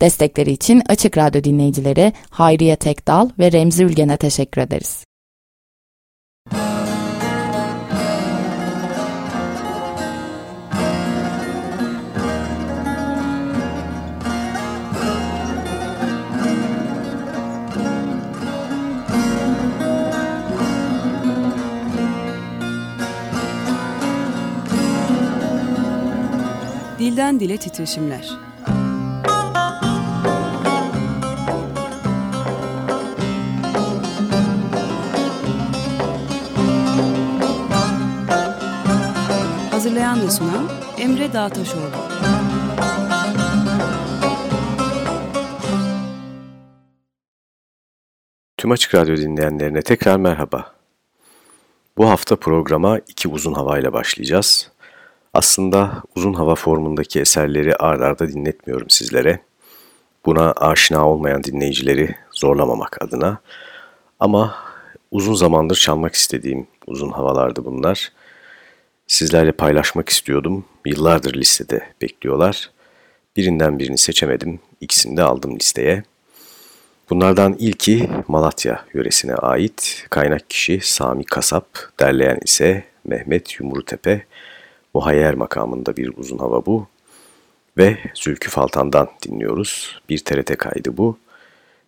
Destekleri için Açık Radyo dinleyicileri Hayriye Tekdal ve Remzi Ülgen'e teşekkür ederiz. Dilden Dile Titreşimler Hazırlayan ve sunan Emre Dağtaşoğlu Tüm Açık Radyo dinleyenlerine tekrar merhaba. Bu hafta programa iki uzun havayla başlayacağız. Aslında uzun hava formundaki eserleri ard arda dinletmiyorum sizlere. Buna aşina olmayan dinleyicileri zorlamamak adına. Ama uzun zamandır çalmak istediğim uzun havalardı bunlar. Sizlerle paylaşmak istiyordum. Yıllardır listede bekliyorlar. Birinden birini seçemedim. İkisini de aldım listeye. Bunlardan ilki Malatya yöresine ait. Kaynak kişi Sami Kasap, derleyen ise Mehmet Yumrutepe. Muhayyer makamında bir uzun hava bu. Ve Zülkü Faltan'dan dinliyoruz. Bir TRT kaydı bu.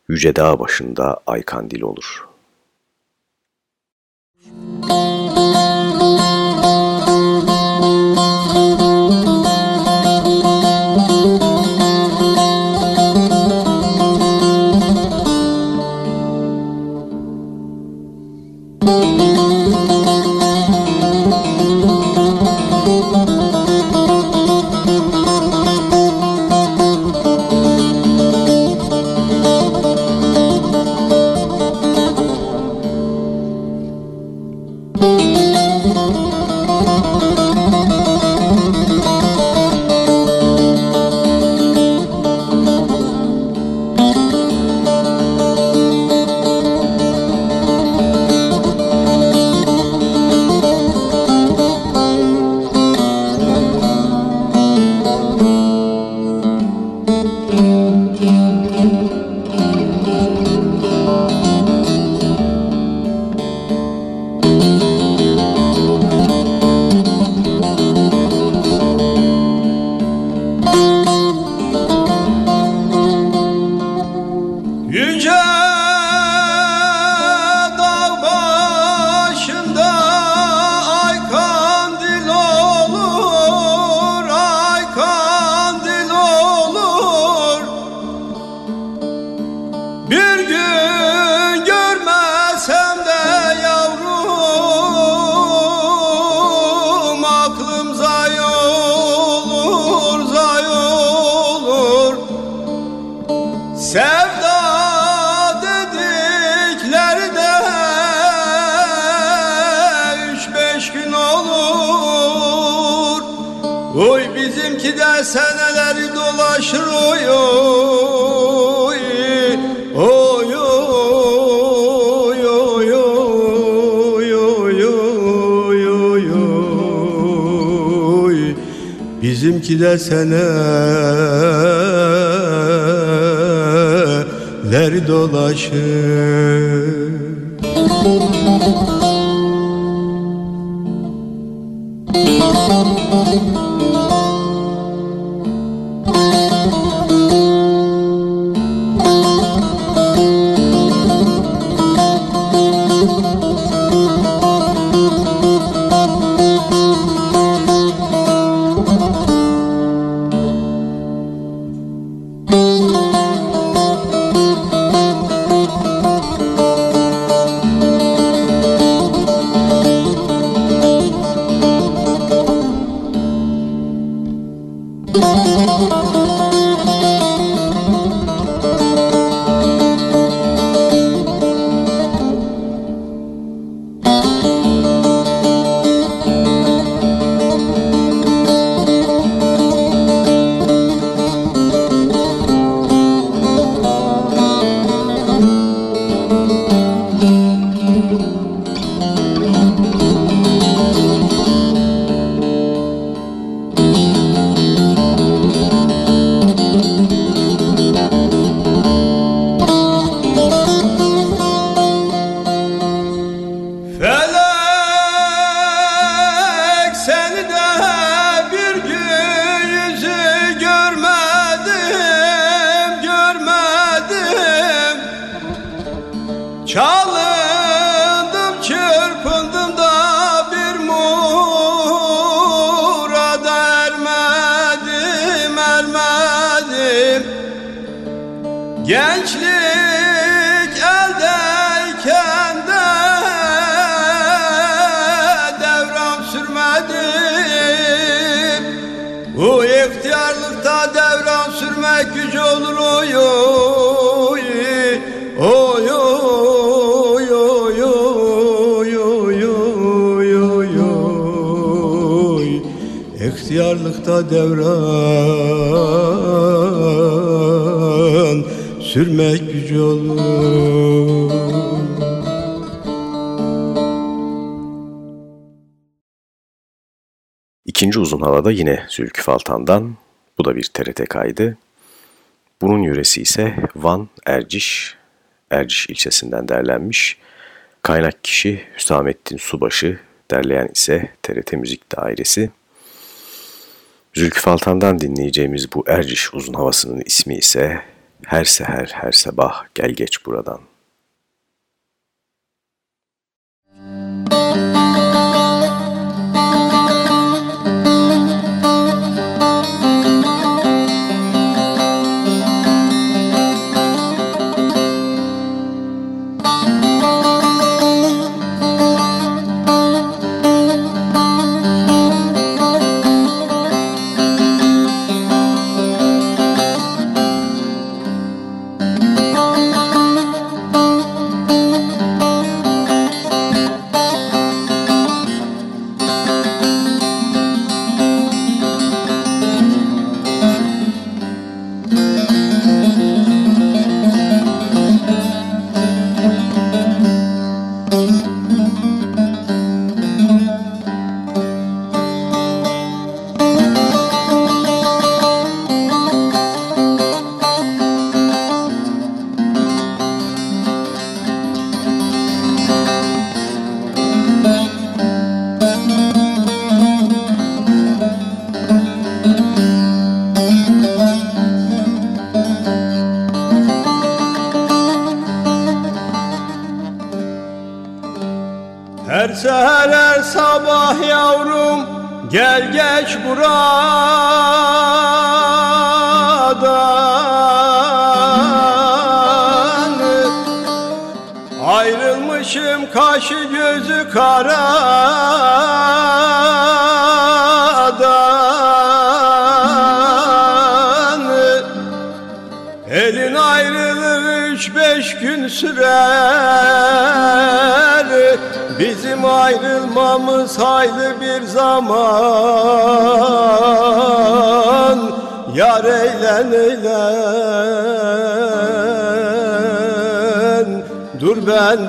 Yüce Dağ başında ay kandil olur. Bizimki de seneler dolaşır Charlie! İhtiyarlıkta devran sürmek gücü olur İkinci uzun havada yine Zülkü Faltan'dan, bu da bir TRT kaydı. Bunun yöresi ise Van Erciş, Erciş ilçesinden derlenmiş. Kaynak kişi Hüsamettin Subaşı, derleyen ise TRT Müzik Dairesi. Zülkü Faltan'dan dinleyeceğimiz bu Erciş uzun havasının ismi ise Her Seher Her Sabah Gel Geç Buradan.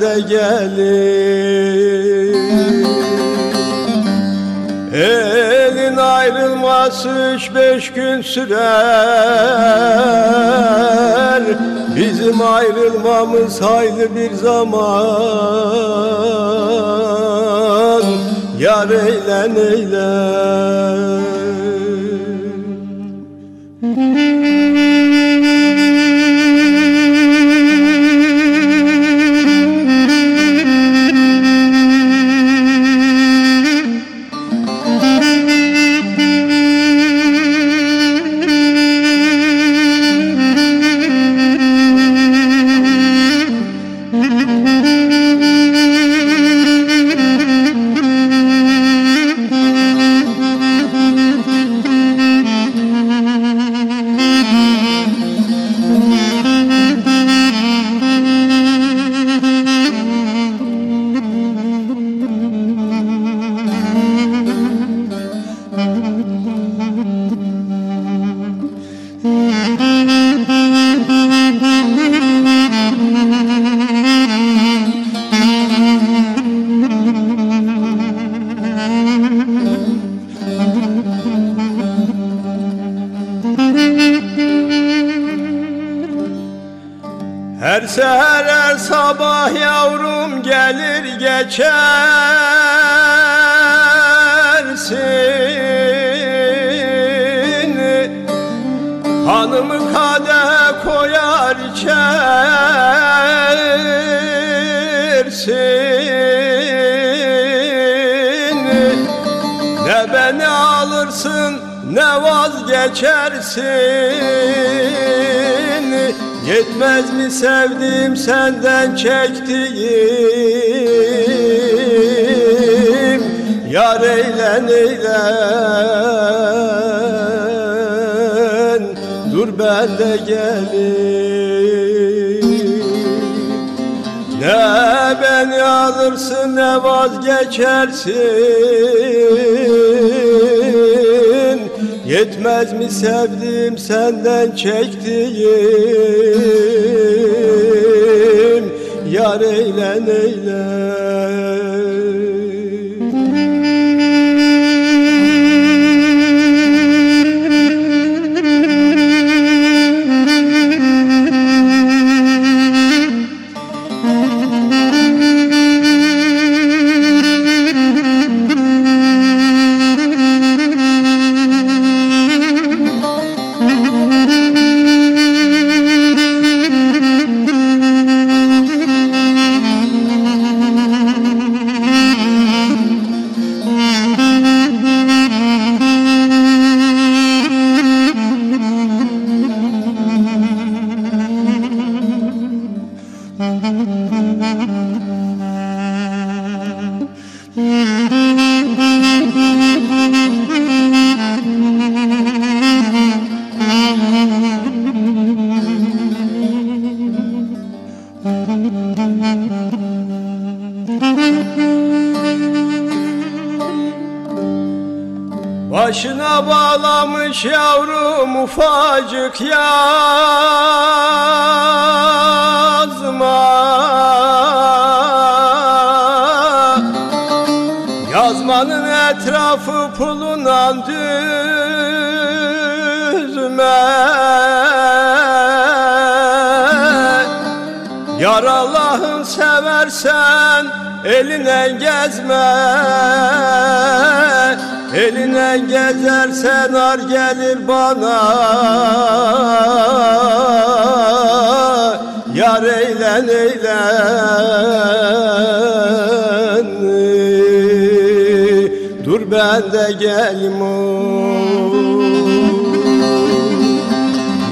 De gelin. Elin ayrılması üç beş gün sürer. Bizim ayrılmamız hayli bir zaman. Yar eylen eylen Yar eylen eylen Dur ben de gelin Ne beni alırsın ne vazgeçersin. Yetmez mi sevdim senden çektiğim? Yar eylen eylen etrafı pulundan düzme Yar Allah'ın seversen eline gezme. Eline gezersen ar gelir bana. Yar eylen eylen Ben de gelim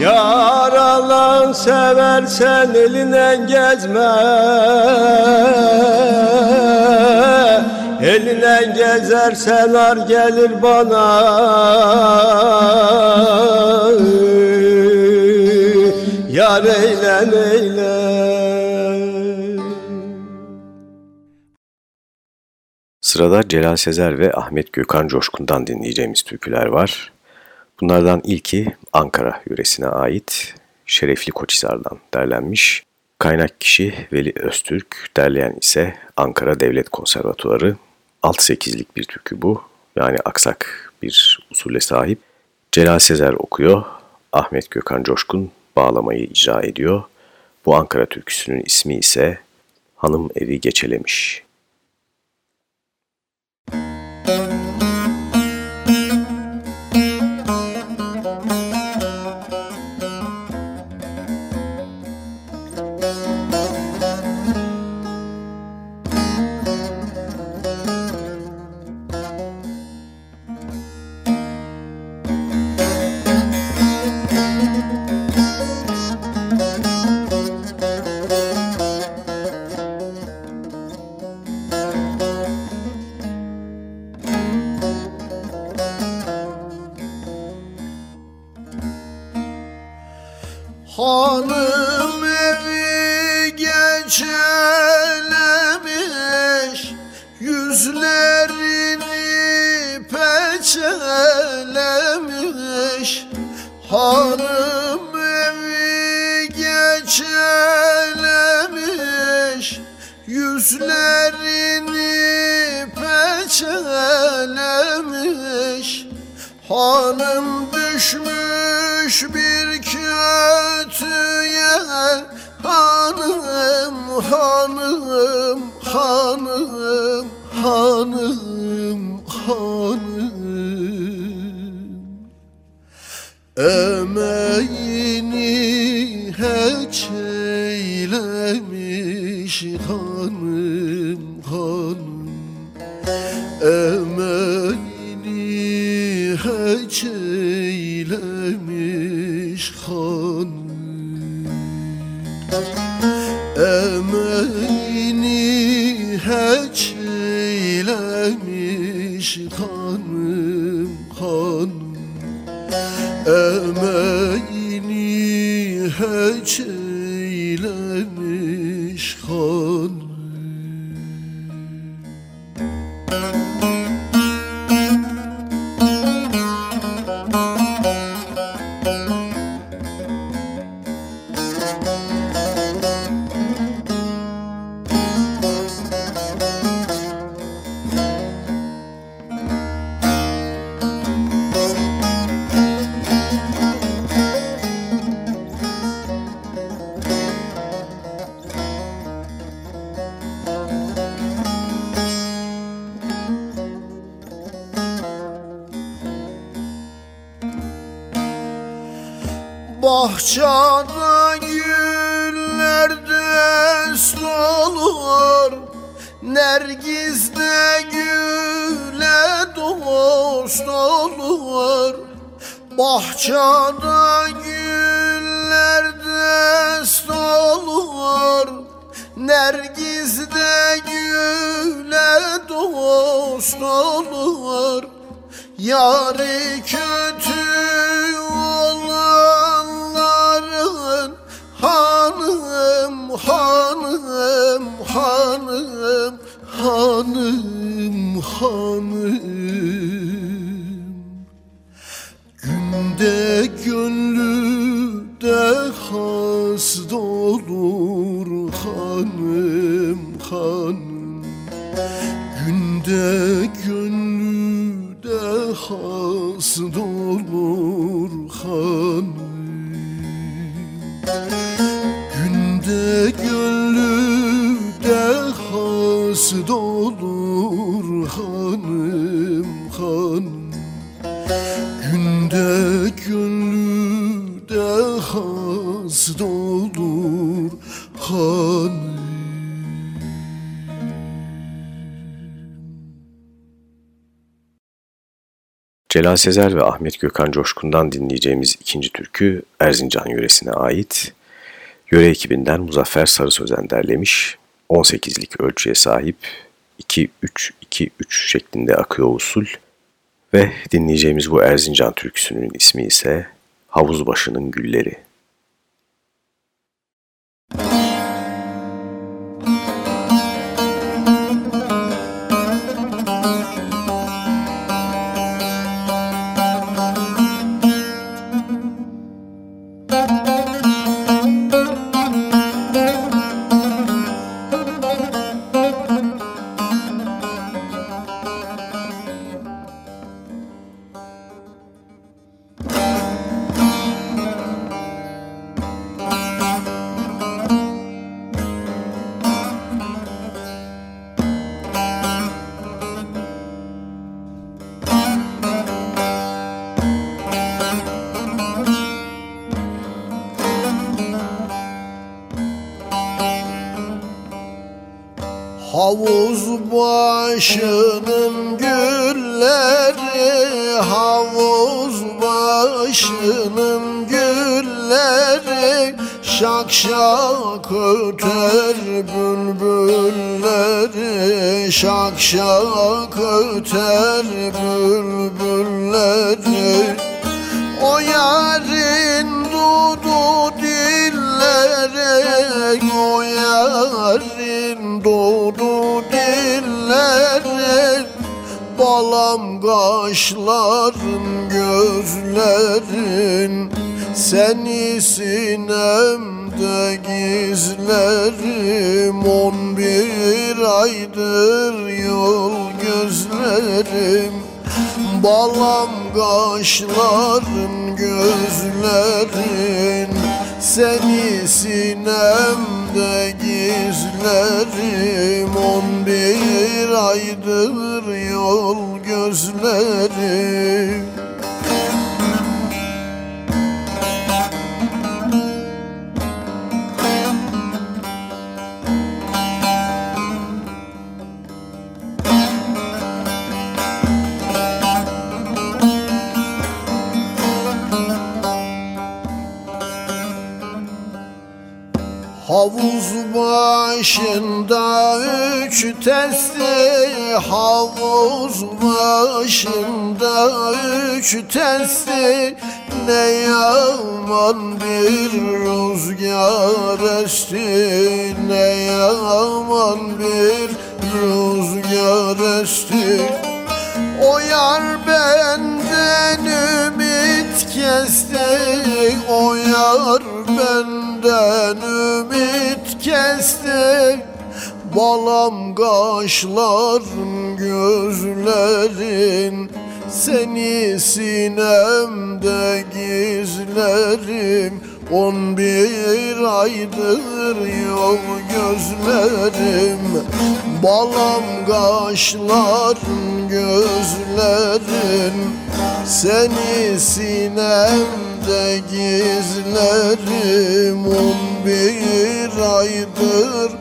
Yar Allah'ın seversen elinden gezme. Elinden gezersen ar gelir bana. Yar eylen eylen Sırada Celal Sezer ve Ahmet Gökhan Coşkun'dan dinleyeceğimiz türküler var. Bunlardan ilki Ankara yöresine ait Şerefli Koçhisar'dan derlenmiş. Kaynak kişi Veli Öztürk, derleyen ise Ankara Devlet Konservatuarı. 6-8'lik bir türkü bu. Yani aksak bir usule sahip. Celal Sezer okuyor, Ahmet Gökhan Coşkun bağlamayı icra ediyor. Bu Ankara türküsünün ismi ise Hanım Evi Geçelemiş. Bahçada güller dest olur Nergiz'de güle dost olur. Bahçada güller dest olur Nergiz'de güle dost olur. Yarı hanım hanım hanım hanım. Günde gönlü de hasta olur hanım hanım. Günde gönlü de hasta olur hasta olur hanım hanım Günde gönlü de hasta olur hanım Celal Sezer ve Ahmet Gökhan Coşkun'dan dinleyeceğimiz ikinci türkü Erzincan yöresine ait. Yöre ekibinden Muzaffer Sarı Sözen derlemiş. 18'lik ölçüye sahip 2-3-2-3 şeklinde akıyor usul. Ve dinleyeceğimiz bu Erzincan türküsünün ismi ise Havuz Başının Gülleri. O yarın doğdu dillerin Balam kaşların gözlerin. Seni sinemde gizlerim On bir aydır yol gözlerim. Balam kaşların gözlerin Seni sinemde gizlerim On bir aydır yol gözlerim Havuz başında üç testi Havuz başında üç testi. Ne yaman bir rüzgar esti Ne yaman bir rüzgar esti O yar benden ümit kesti. O yar benden ümit kesti. Balam kaşların gözlerin Seni sinemde gizlerim On bir aydır yok gözlerim Balam kaşların gözlerin Seni sinemde gizlerim On bir aydır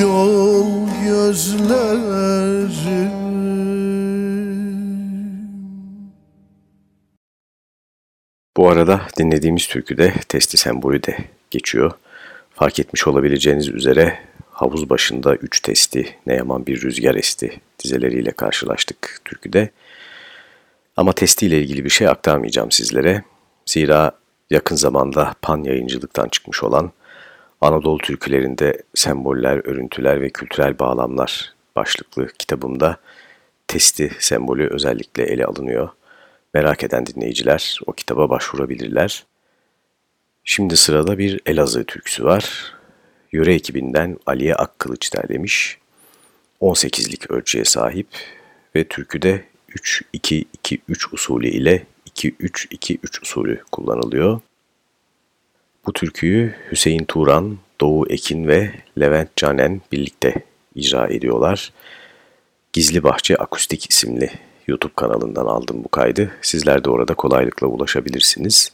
yol gözlerim Bu arada dinlediğimiz türküde testi sembolü de geçiyor. Fark etmiş olabileceğiniz üzere havuz başında üç testi ne yaman bir rüzgar esti dizeleriyle karşılaştık türküde. Ama testiyle ilgili bir şey aktarmayacağım sizlere. Zira yakın zamanda pan yayıncılıktan çıkmış olan Anadolu türkülerinde semboller, örüntüler ve kültürel bağlamlar başlıklı kitabımda testi sembolü özellikle ele alınıyor. Merak eden dinleyiciler o kitaba başvurabilirler. Şimdi sırada bir Elazığ türküsü var. Yöre ekibinden Aliye Akkılıç derlemiş. 18'lik ölçüye sahip ve türküde 3-2-2-3 usulü ile 2-3-2-3 usulü kullanılıyor. Bu türküyü Hüseyin Turan, Doğu Ekin ve Levent Canen birlikte icra ediyorlar. Gizli Bahçe Akustik isimli YouTube kanalından aldım bu kaydı. Sizler de orada kolaylıkla ulaşabilirsiniz.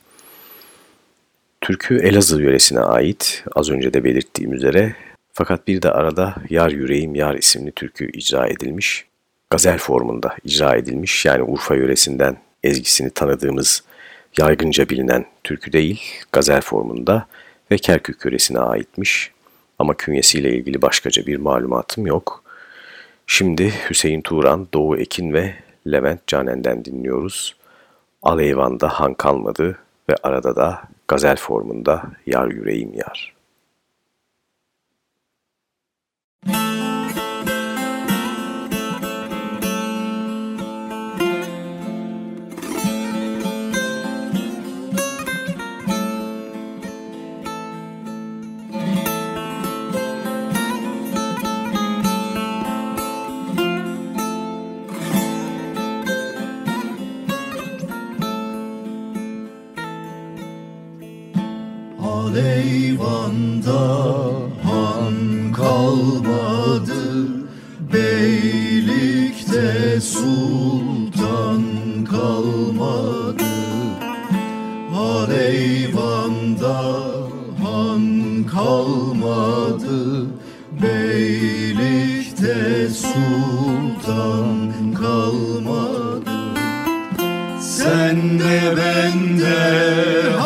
Türkü Elazığ yöresine ait, az önce de belirttiğim üzere. Fakat bir de arada Yar Yüreğim Yar isimli türkü icra edilmiş. Gazel formunda icra edilmiş. Yani Urfa yöresinden ezgisini tanıdığımız yaygınca bilinen türkü değil, gazel formunda ve Kerkük yöresine aitmiş. Ama künyesiyle ilgili başkaca bir malumatım yok. Şimdi Hüseyin Turan, Doğu Ekin ve Levent Canen'den dinliyoruz. Al eyvanda han kalmadı ve arada da gazel formunda Yar Yüreğim Yar. Aleyvanda han kalmadı. Beylikte sultan kalmadı. Aleyvanda han kalmadı. Beylikte sultan kalmadı. Sen de bende hal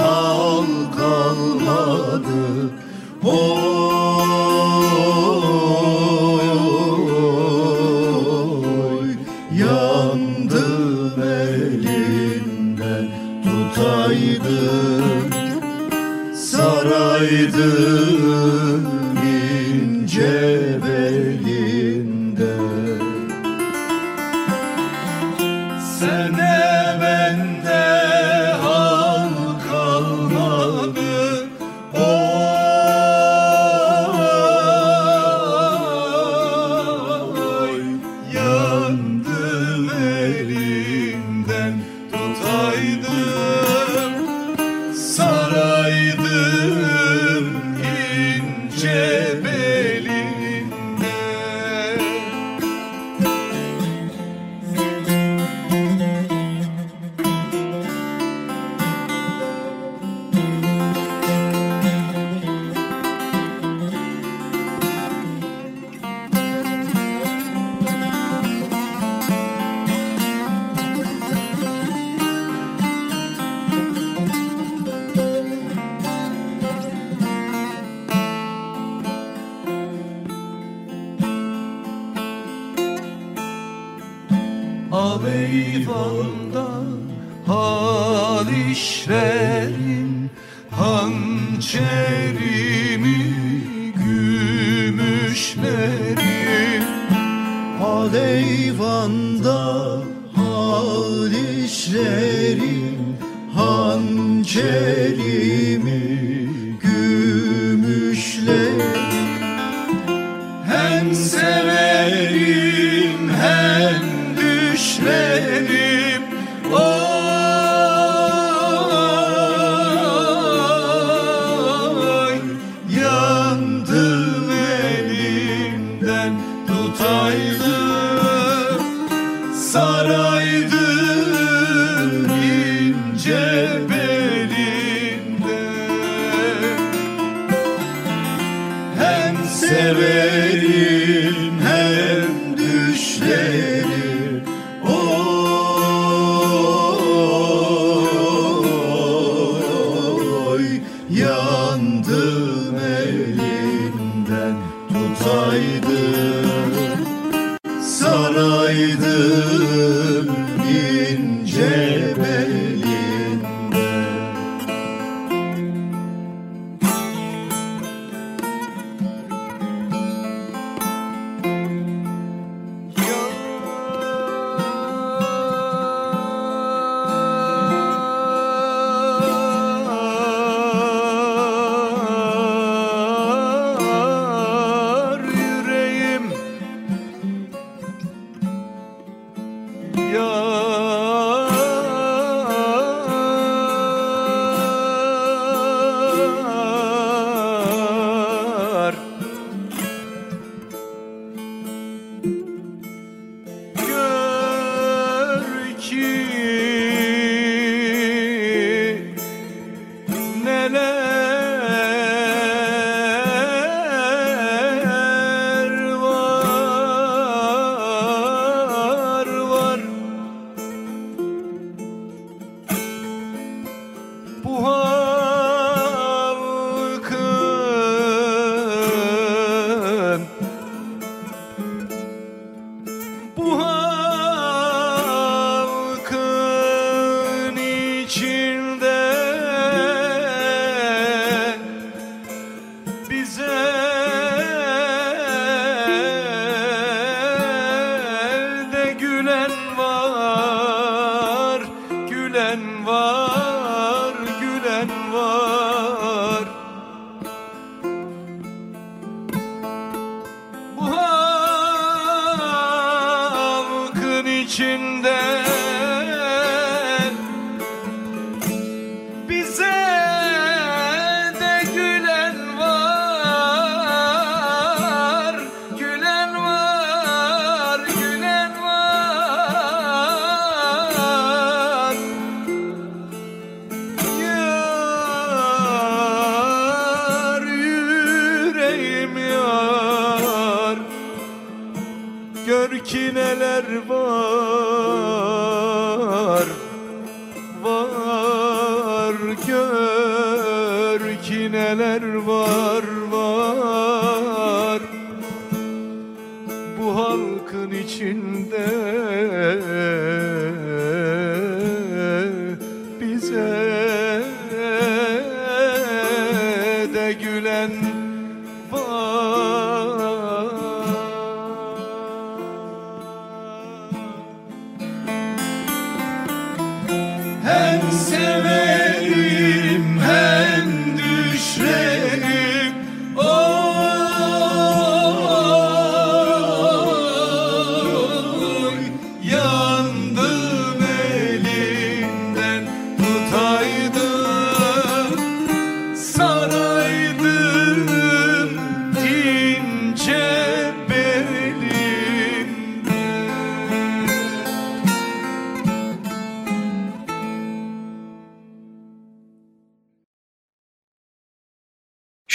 hem düşlerim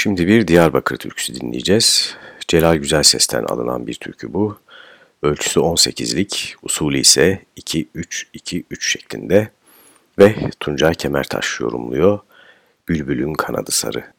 Şimdi bir Diyarbakır türküsü dinleyeceğiz. Celal Güzel Ses'ten alınan bir türkü bu. Ölçüsü 18'lik, usulü ise 2-3-2-3 şeklinde ve Tuncay Kemertaş yorumluyor. Bülbül'ün kanadı sarı.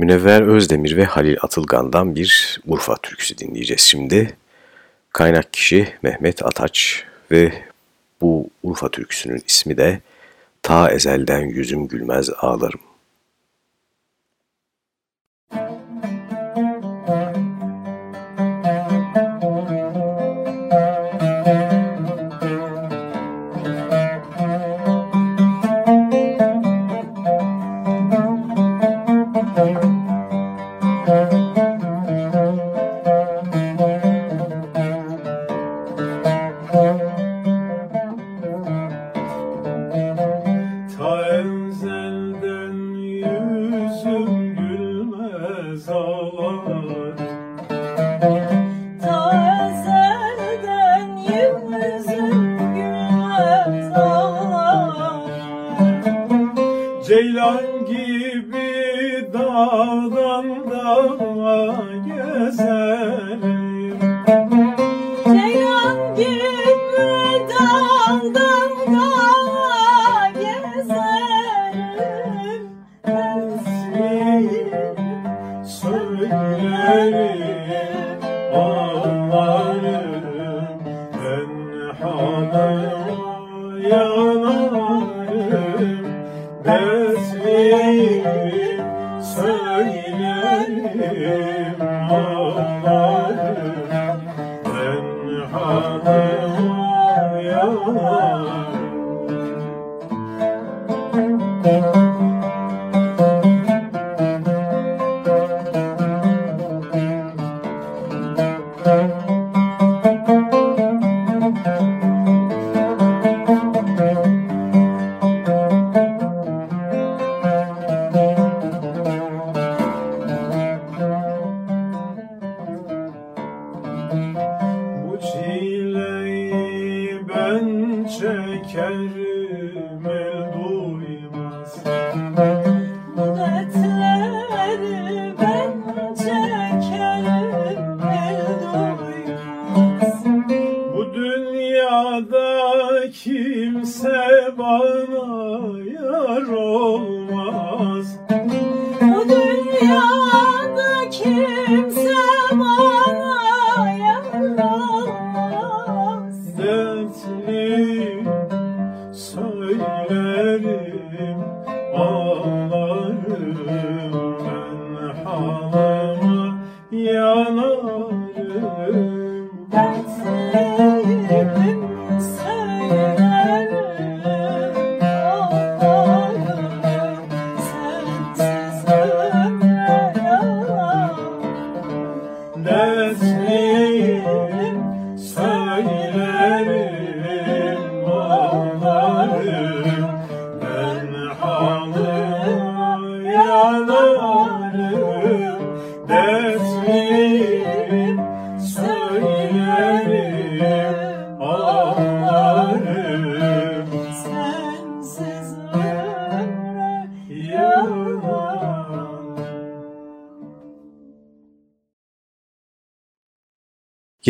Münevver Özdemir ve Halil Atılgan'dan bir Urfa türküsü dinleyeceğiz şimdi. Kaynak kişi Mehmet Ataç ve bu Urfa türküsünün ismi de Ta ezelden yüzüm gülmez ağlarım.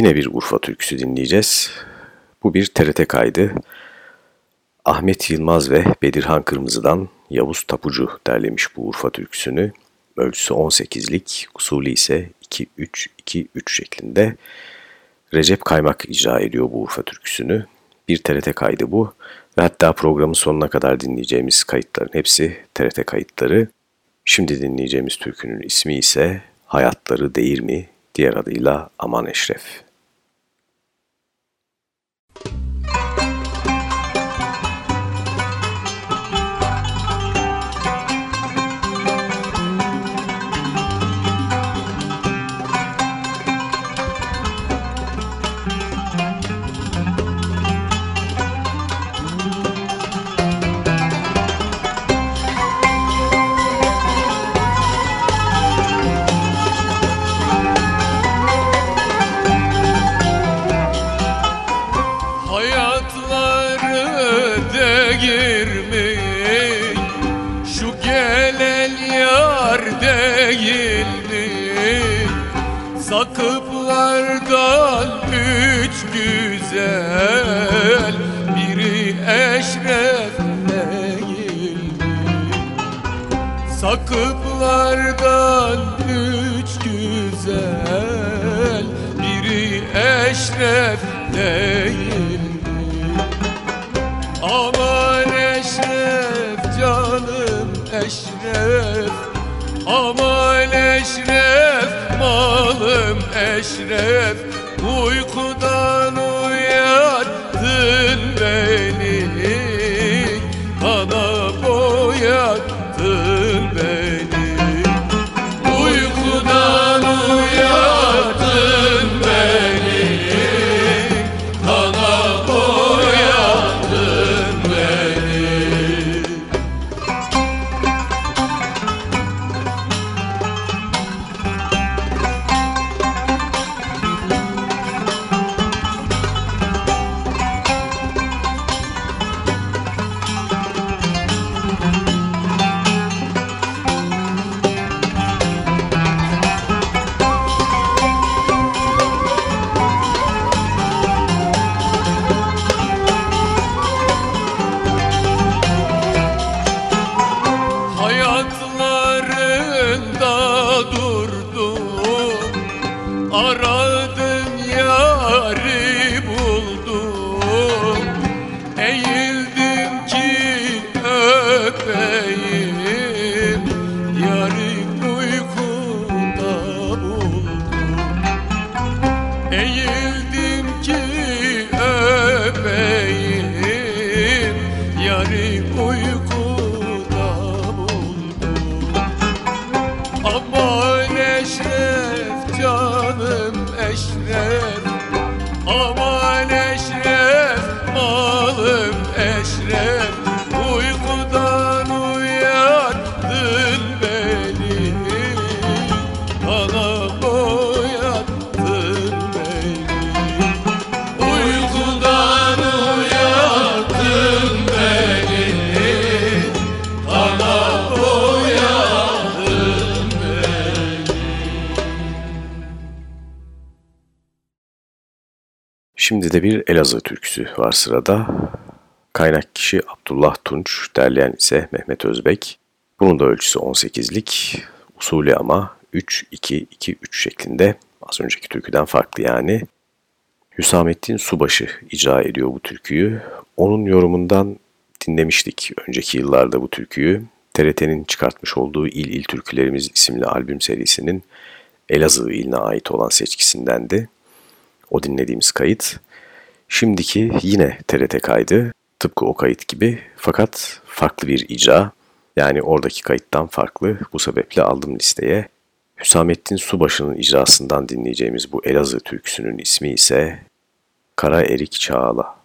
Yine bir Urfa türküsü dinleyeceğiz. Bu bir TRT kaydı. Ahmet Yılmaz ve Bedirhan Kırmızı'dan Yavuz Tapucu derlemiş bu Urfa türküsünü. Ölçüsü 18'lik, usulü ise 2-3-2-3 şeklinde. Recep Kaymak icra ediyor bu Urfa türküsünü. Bir TRT kaydı bu ve hatta programın sonuna kadar dinleyeceğimiz kayıtların hepsi TRT kayıtları. Şimdi dinleyeceğimiz türkünün ismi ise Hayatları Değil mi? Diğer adıyla Aman Eşref. Değil? Aman eşref canım eşref Aman eşref malım eşref Uykudan eşref Uykudan uyattın beni. Bana boyattın beni. Uykudan uyattın beni. Bana boyattın Şimdi de bir Elazığ türküsü var sırada. Kaynak kişi Abdullah Tunç, derleyen ise Mehmet Özbek. Bunun da ölçüsü 18'lik, usulü ama 3-2-2-3 şeklinde. Az önceki türküden farklı yani. Hüsamettin Subaşı icra ediyor bu türküyü. Onun yorumundan dinlemiştik önceki yıllarda bu türküyü. TRT'nin çıkartmış olduğu İl İl Türkülerimiz isimli albüm serisinin Elazığ iline ait olan seçkisindendi. O dinlediğimiz kayıt. Şimdiki yine TRT kaydı. Tıpkı o kayıt gibi fakat farklı bir icra. Yani oradaki kayıttan farklı. Bu sebeple aldım listeye. Hüsamettin Subaşı'nın icrasından dinleyeceğimiz bu Elazığ türküsünün ismi ise Kara Erik Çağla.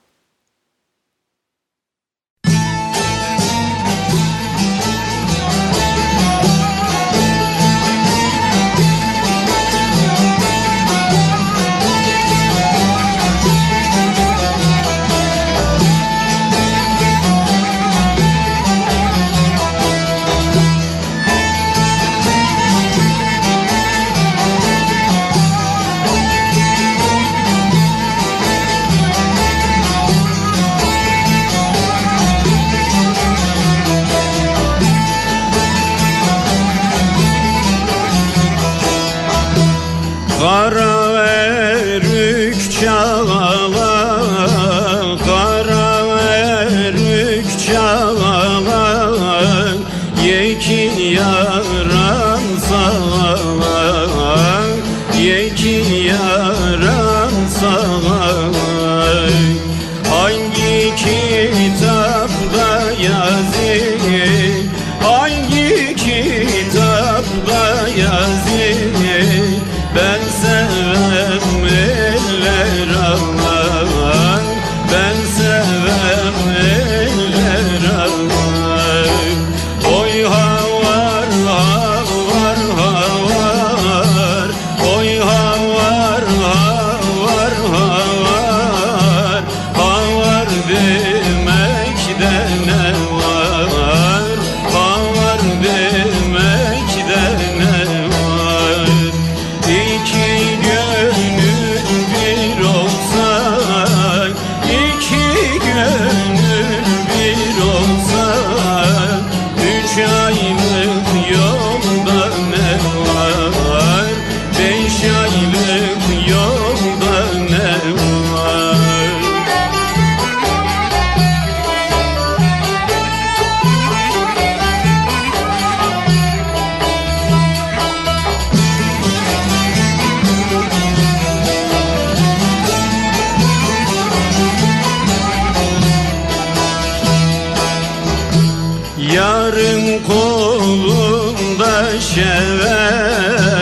Yarın kolunda şeve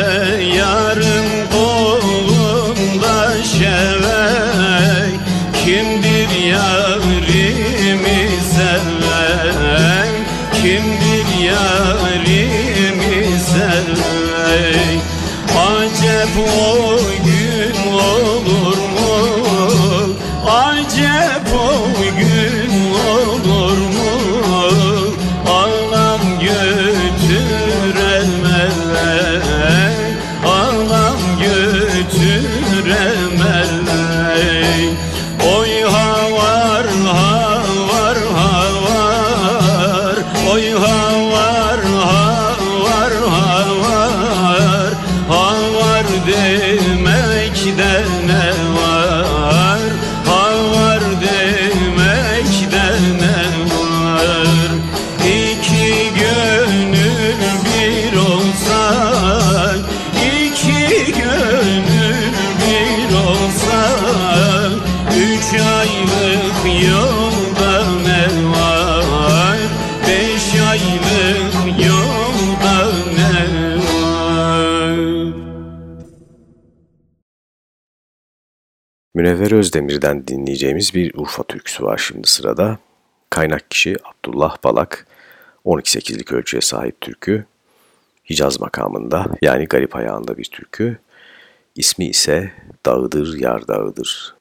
Münevver Özdemir'den dinleyeceğimiz bir Urfa türküsü var şimdi sırada. Kaynak kişi Abdullah Balak, 12-8'lik ölçüye sahip türkü. Hicaz makamında yani garip ayağında bir türkü. İsmi ise Dağıdır Yar Dağıdır.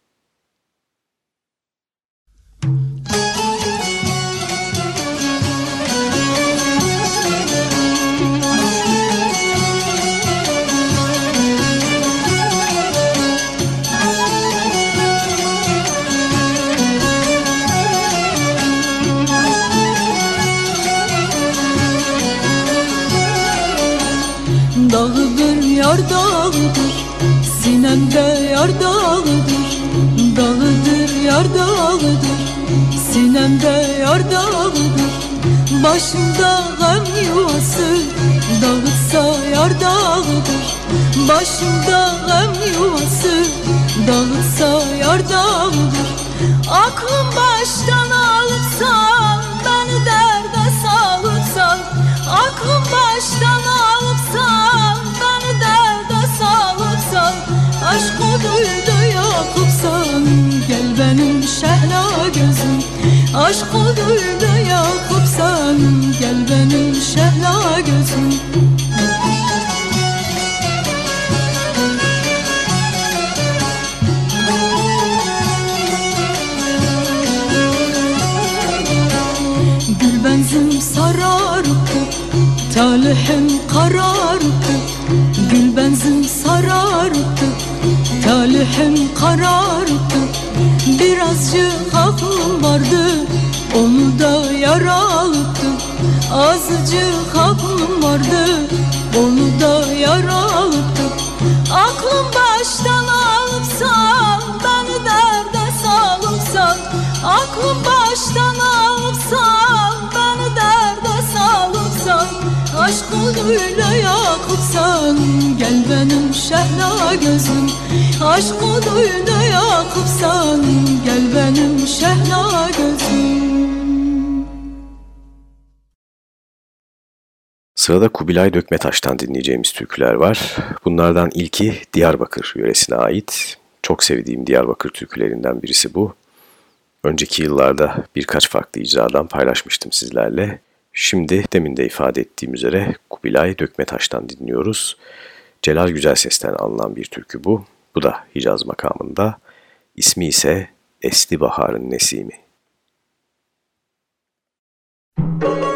Aşk oduyla yakıpsan Gel benim şehla gözüm Aşk oduyla yakıpsan Gel benim şehla gözüm Sırada Kubilay Dökmetaş'tan dinleyeceğimiz türküler var. Bunlardan ilki Diyarbakır yöresine ait. Çok sevdiğim Diyarbakır türkülerinden birisi bu. Önceki yıllarda birkaç farklı icradan paylaşmıştım sizlerle. Şimdi demin de ifade ettiğim üzere Kubilay Dökmetaş'tan dinliyoruz. Celal Güzel Ses'ten alınan bir türkü bu. Bu da Hicaz makamında. İsmi ise Esti Bahar'ın Nesimi. Esti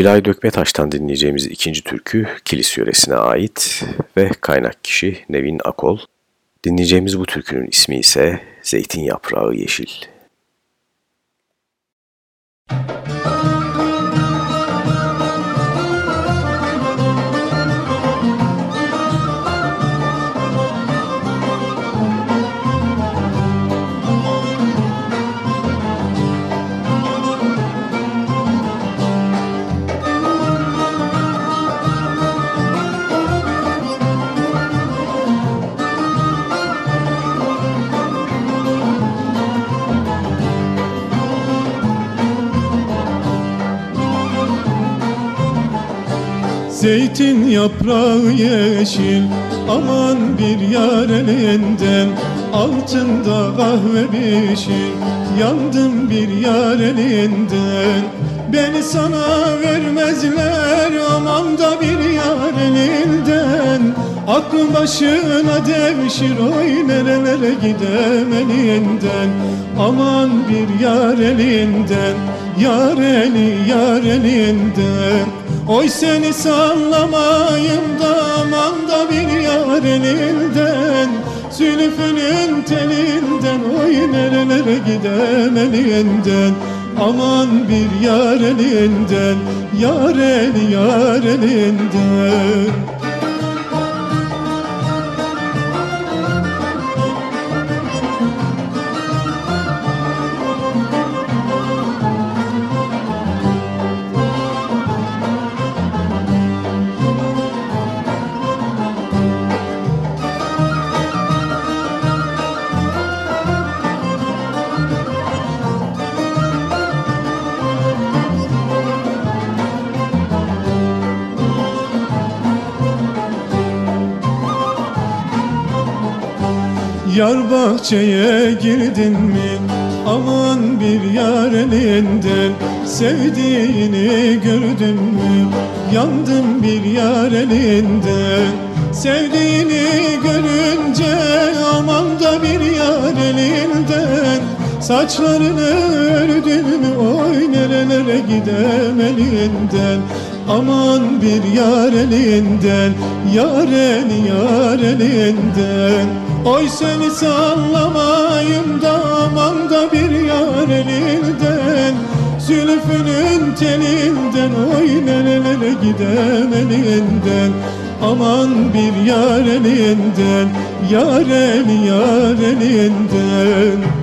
Kubilay Dökmetaş'tan dinleyeceğimiz ikinci türkü Kilis yöresine ait ve kaynak kişi Nevin Akol. Dinleyeceğimiz bu türkünün ismi ise Zeytin Yaprağı Yeşil. Zeytin yaprağı yeşil Aman bir yar elinden. Altında kahve pişir Yandım bir yar elinden. Beni sana vermezler Aman da bir yar elinden. Aklın başına devşir Oy nerelere gidem elinden. Aman bir yar elinden Yar eli yar elinden Oy seni sallamayım da aman da bir yar elinden Zülfü'nün telinden Oy nerelere gidem elinden Aman bir yar elinden Yar eli yar elinden Yar bahçeye girdin mi? Aman bir yar elinden Sevdiğini gördün mü? Yandım bir yar elinden Sevdiğini görünce Aman da bir yar elinden Saçlarını ördün mü? Oy nerelere gidem elinden Aman bir yar elinden Yar eli yar elinden Oy seni sallamayım da aman da bir yar elinden. Zülfü'nün telinden Oy nerelere gidem elinden. Aman bir yar elinden Yar eli yar elinden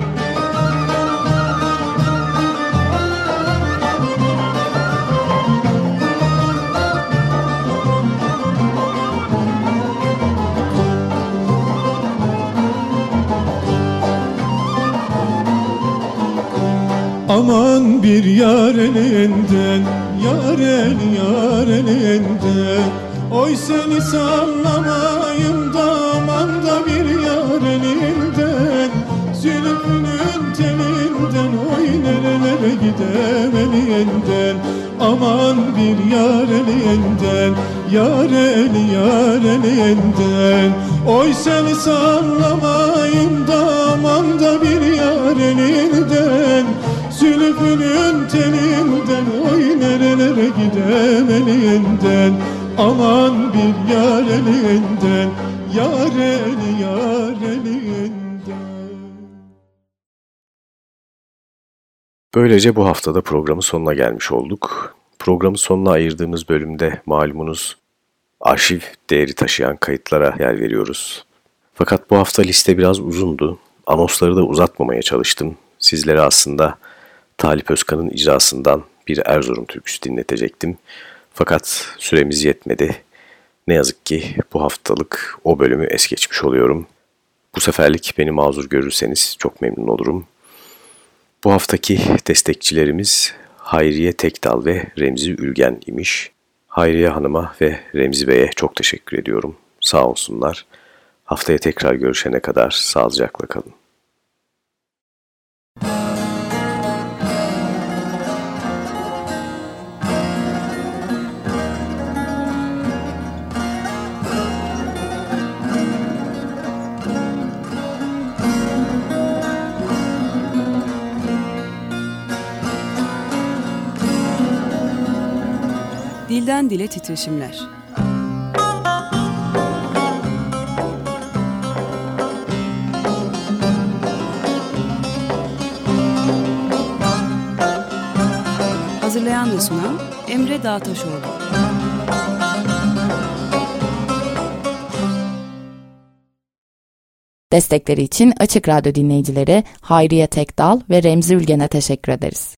Aman bir yar elinden Yar el yar elinden. Oy seni sallamayım da aman da bir yar elinden. Zülfünün telinden Oy nerelere gidem elinden. Aman bir yar elinden Yar el yar elinden. Oy seni sallamayım da aman da bir yar elinden Zülfünün telinden Oy nerelere gidem elinden Aman bir yar elinden Yar el yar elinden Böylece bu haftada programın sonuna gelmiş olduk. Programın sonuna ayırdığımız bölümde malumunuz arşiv değeri taşıyan kayıtlara yer veriyoruz. Fakat bu hafta liste biraz uzundu. Anonsları da uzatmamaya çalıştım. Sizlere aslında Talip Özkan'ın icrasından bir Erzurum türküsü dinletecektim. Fakat süremiz yetmedi. Ne yazık ki bu haftalık o bölümü es geçmiş oluyorum. Bu seferlik beni mazur görürseniz çok memnun olurum. Bu haftaki destekçilerimiz Hayriye Tekdal ve Remzi Ülgen imiş. Hayriye Hanım'a ve Remzi Bey'e çok teşekkür ediyorum. Sağ olsunlar. Haftaya tekrar görüşene kadar sağlıcakla kalın. Dilden dile titreşimler. Hazırlayan ve sunan Emre Dağtaşoğlu. Destekleri için Açık Radyo dinleyicileri Hayriye Tekdal ve Remzi Ülgen'e teşekkür ederiz.